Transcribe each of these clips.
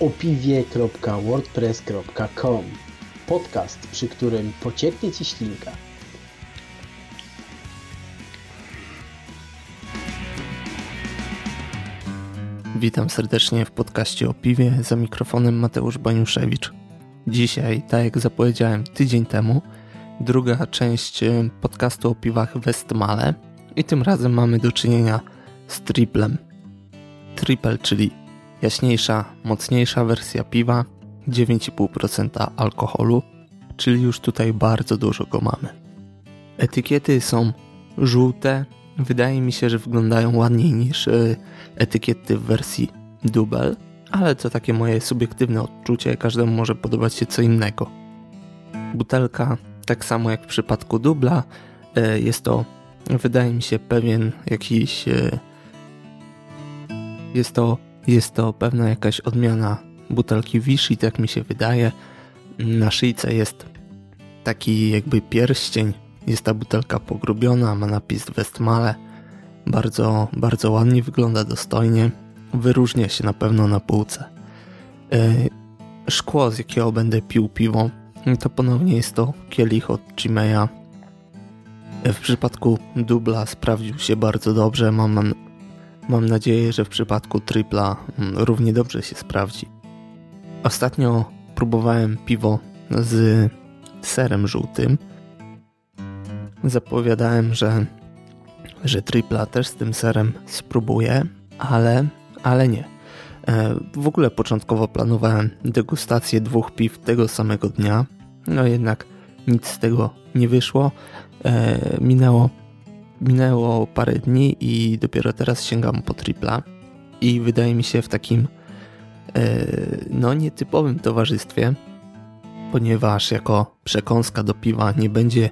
opiwie.wordpress.com Podcast, przy którym pocieknie Ci ślinka. Witam serdecznie w podcaście o piwie za mikrofonem Mateusz Baniuszewicz. Dzisiaj, tak jak zapowiedziałem tydzień temu, druga część e, podcastu o piwach Westmale i tym razem mamy do czynienia z triplem. Triple, czyli jaśniejsza, mocniejsza wersja piwa, 9,5% alkoholu, czyli już tutaj bardzo dużo go mamy. Etykiety są żółte, wydaje mi się, że wyglądają ładniej niż e, etykiety w wersji Double, ale to takie moje subiektywne odczucie, każdemu może podobać się co innego. Butelka, tak samo jak w przypadku dubla, e, jest to, wydaje mi się, pewien jakiś. E, jest to, jest to pewna jakaś odmiana butelki Vichy, tak mi się wydaje. Na szyjce jest taki jakby pierścień. Jest ta butelka pogrubiona, ma napis Westmale. Bardzo, bardzo ładnie wygląda, dostojnie wyróżnia się na pewno na półce. E, szkło, z jakiego będę pił piwo, to ponownie jest to kielich od Chimeya. E, w przypadku dubla sprawdził się bardzo dobrze. Mam, mam, nadzieję, że w przypadku tripla mm, równie dobrze się sprawdzi. Ostatnio próbowałem piwo z serem żółtym. Zapowiadałem, że, że tripla też z tym serem spróbuję, ale ale nie. E, w ogóle początkowo planowałem degustację dwóch piw tego samego dnia, no jednak nic z tego nie wyszło. E, minęło, minęło parę dni i dopiero teraz sięgam po tripla i wydaje mi się w takim e, no nietypowym towarzystwie, ponieważ jako przekąska do piwa nie będzie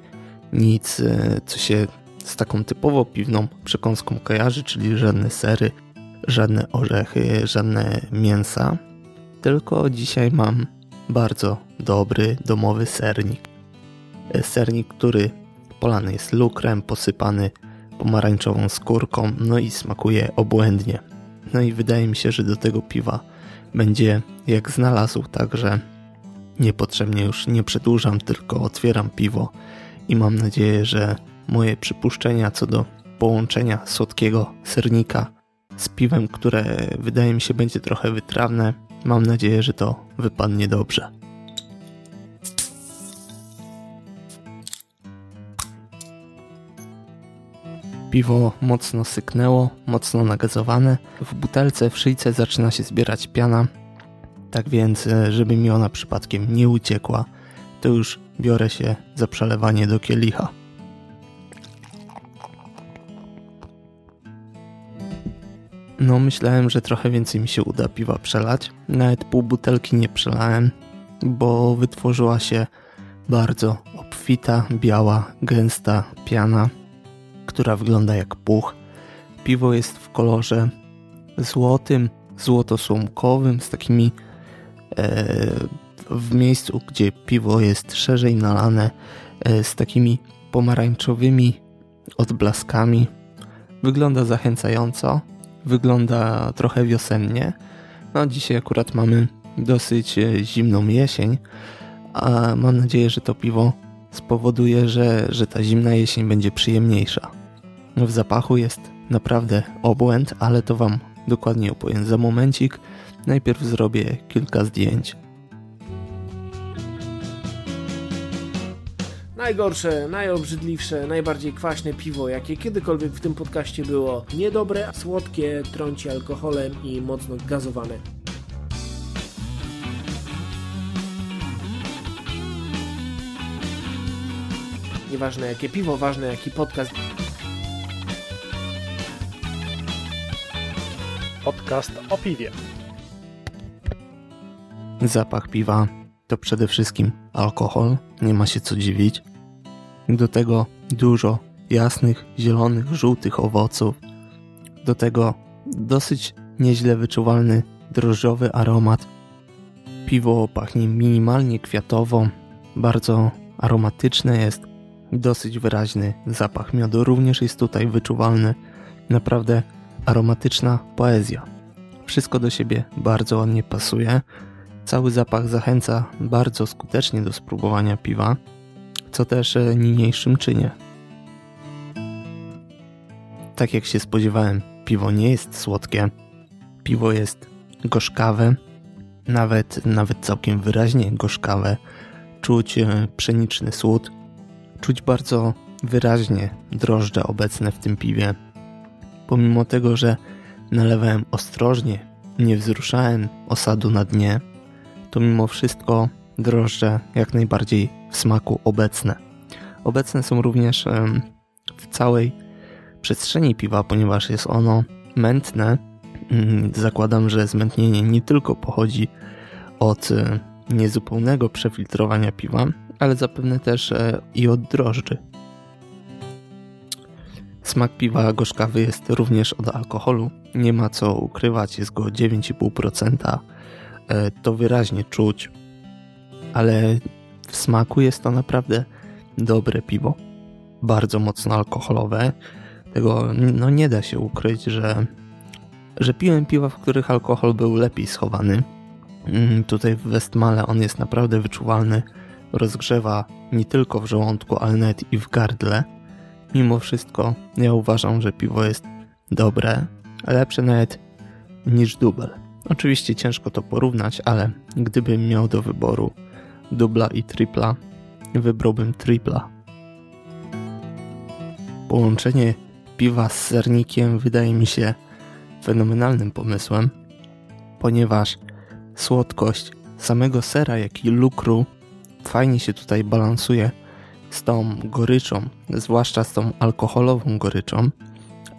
nic, co się z taką typowo piwną przekąską kojarzy, czyli żadne sery, żadne orzechy, żadne mięsa, tylko dzisiaj mam bardzo dobry domowy sernik. Sernik, który polany jest lukrem, posypany pomarańczową skórką, no i smakuje obłędnie. No i wydaje mi się, że do tego piwa będzie jak znalazł, także niepotrzebnie już nie przedłużam, tylko otwieram piwo i mam nadzieję, że moje przypuszczenia co do połączenia słodkiego sernika z piwem, które wydaje mi się będzie trochę wytrawne. Mam nadzieję, że to wypadnie dobrze. Piwo mocno syknęło, mocno nagazowane. W butelce w szyjce zaczyna się zbierać piana. Tak więc, e, żeby mi ona przypadkiem nie uciekła, to już biorę się za przelewanie do kielicha. No myślałem, że trochę więcej mi się uda piwa przelać. Nawet pół butelki nie przelałem, bo wytworzyła się bardzo obfita, biała, gęsta piana, która wygląda jak puch. Piwo jest w kolorze złotym, złotosłomkowym, z takimi e, w miejscu, gdzie piwo jest szerzej nalane, e, z takimi pomarańczowymi odblaskami. Wygląda zachęcająco wygląda trochę wiosennie. No dzisiaj akurat mamy dosyć e, zimną jesień, a mam nadzieję, że to piwo spowoduje, że, że ta zimna jesień będzie przyjemniejsza. W zapachu jest naprawdę obłęd, ale to Wam dokładnie opowiem za momencik. Najpierw zrobię kilka zdjęć. Najgorsze, najobrzydliwsze, najbardziej kwaśne piwo, jakie kiedykolwiek w tym podcaście było. Niedobre, słodkie, trąci alkoholem i mocno gazowane. Nieważne jakie piwo, ważne jaki podcast. Podcast o piwie. Zapach piwa to przede wszystkim alkohol, nie ma się co dziwić. Do tego dużo jasnych, zielonych, żółtych owoców. Do tego dosyć nieźle wyczuwalny drożdżowy aromat. Piwo pachnie minimalnie kwiatowo, bardzo aromatyczne jest, dosyć wyraźny zapach miodu również jest tutaj wyczuwalny. Naprawdę aromatyczna poezja. Wszystko do siebie bardzo ładnie pasuje. Cały zapach zachęca bardzo skutecznie do spróbowania piwa, co też e, niniejszym czynię. Tak jak się spodziewałem, piwo nie jest słodkie. Piwo jest gorzkawe, nawet, nawet całkiem wyraźnie gorzkawe. Czuć e, pszeniczny słód, czuć bardzo wyraźnie drożdże obecne w tym piwie. Pomimo tego, że nalewałem ostrożnie, nie wzruszałem osadu na dnie, to mimo wszystko drożdże jak najbardziej w smaku obecne. Obecne są również w całej przestrzeni piwa, ponieważ jest ono mętne. Mm, zakładam, że zmętnienie nie tylko pochodzi od e, niezupełnego przefiltrowania piwa, ale zapewne też e, i od drożdży. Smak piwa gorzkawy jest również od alkoholu. Nie ma co ukrywać, jest go 9,5%. E, to wyraźnie czuć, ale w smaku jest to naprawdę dobre piwo. Bardzo mocno alkoholowe. Tego no nie da się ukryć, że, że piłem piwa, w których alkohol był lepiej schowany. Mm, tutaj w Westmale on jest naprawdę wyczuwalny. Rozgrzewa nie tylko w żołądku, ale nawet i w gardle. Mimo wszystko ja uważam, że piwo jest dobre, lepsze nawet niż dubel. Oczywiście ciężko to porównać, ale gdybym miał do wyboru dubla i tripla, wybrałbym tripla. Połączenie piwa z sernikiem wydaje mi się fenomenalnym pomysłem, ponieważ słodkość samego sera, jak i lukru fajnie się tutaj balansuje z tą goryczą, zwłaszcza z tą alkoholową goryczą,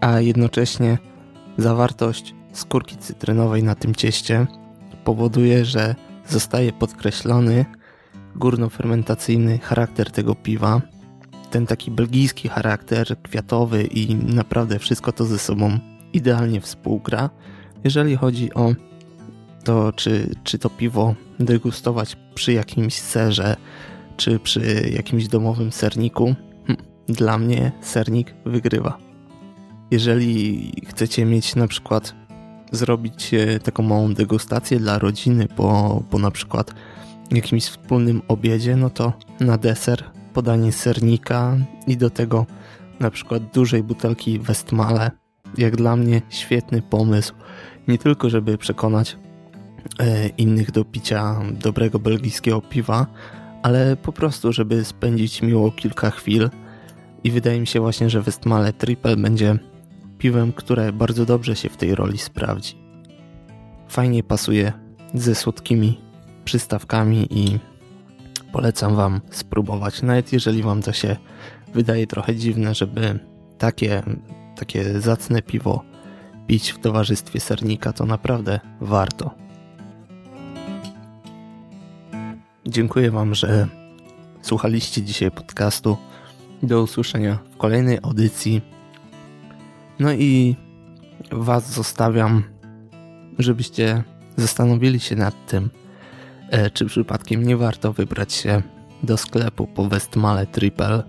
a jednocześnie zawartość skórki cytrynowej na tym cieście powoduje, że zostaje podkreślony górnofermentacyjny charakter tego piwa, ten taki belgijski charakter kwiatowy i naprawdę wszystko to ze sobą idealnie współgra. Jeżeli chodzi o to, czy, czy to piwo degustować przy jakimś serze, czy przy jakimś domowym serniku, hm, dla mnie sernik wygrywa. Jeżeli chcecie mieć na przykład zrobić e, taką małą degustację dla rodziny po, po na przykład jakimś wspólnym obiedzie, no to na deser podanie sernika i do tego na przykład dużej butelki Westmale. Jak dla mnie świetny pomysł. Nie tylko, żeby przekonać e, innych do picia dobrego belgijskiego piwa, ale po prostu, żeby spędzić miło kilka chwil. I wydaje mi się właśnie, że Westmale Triple będzie piwem, które bardzo dobrze się w tej roli sprawdzi. Fajnie pasuje ze słodkimi przystawkami i polecam Wam spróbować, nawet jeżeli Wam to się wydaje trochę dziwne, żeby takie, takie zacne piwo pić w towarzystwie sernika, to naprawdę warto. Dziękuję Wam, że słuchaliście dzisiaj podcastu. Do usłyszenia w kolejnej audycji. No i Was zostawiam, żebyście zastanowili się nad tym, e, czy przypadkiem nie warto wybrać się do sklepu po Westmale Triple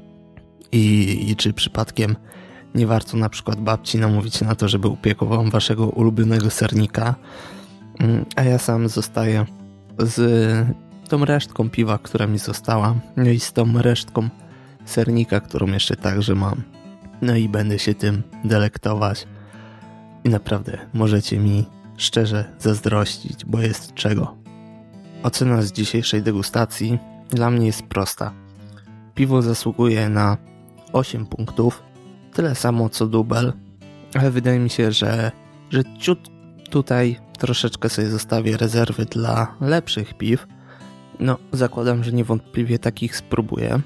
i, i czy przypadkiem nie warto na przykład babci namówić na to, żeby upiekł wam waszego ulubionego sernika, mm, a ja sam zostaję z tą resztką piwa, która mi została, no i z tą resztką sernika, którą jeszcze także mam. No i będę się tym delektować. I naprawdę możecie mi szczerze zazdrościć, bo jest czego. Ocena z dzisiejszej degustacji dla mnie jest prosta. Piwo zasługuje na 8 punktów, tyle samo co dubel, ale wydaje mi się, że, że ciut tutaj troszeczkę sobie zostawię rezerwy dla lepszych piw. No, zakładam, że niewątpliwie takich spróbuję.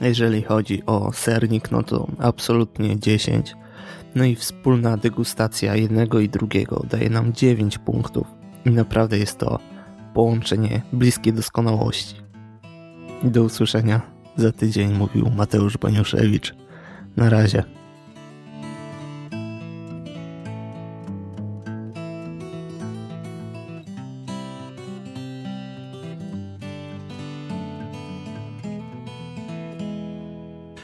Jeżeli chodzi o sernik, no to absolutnie 10. No i wspólna degustacja jednego i drugiego daje nam 9 punktów. I naprawdę jest to połączenie bliskie doskonałości. Do usłyszenia za tydzień, mówił Mateusz Baniuszewicz. Na razie.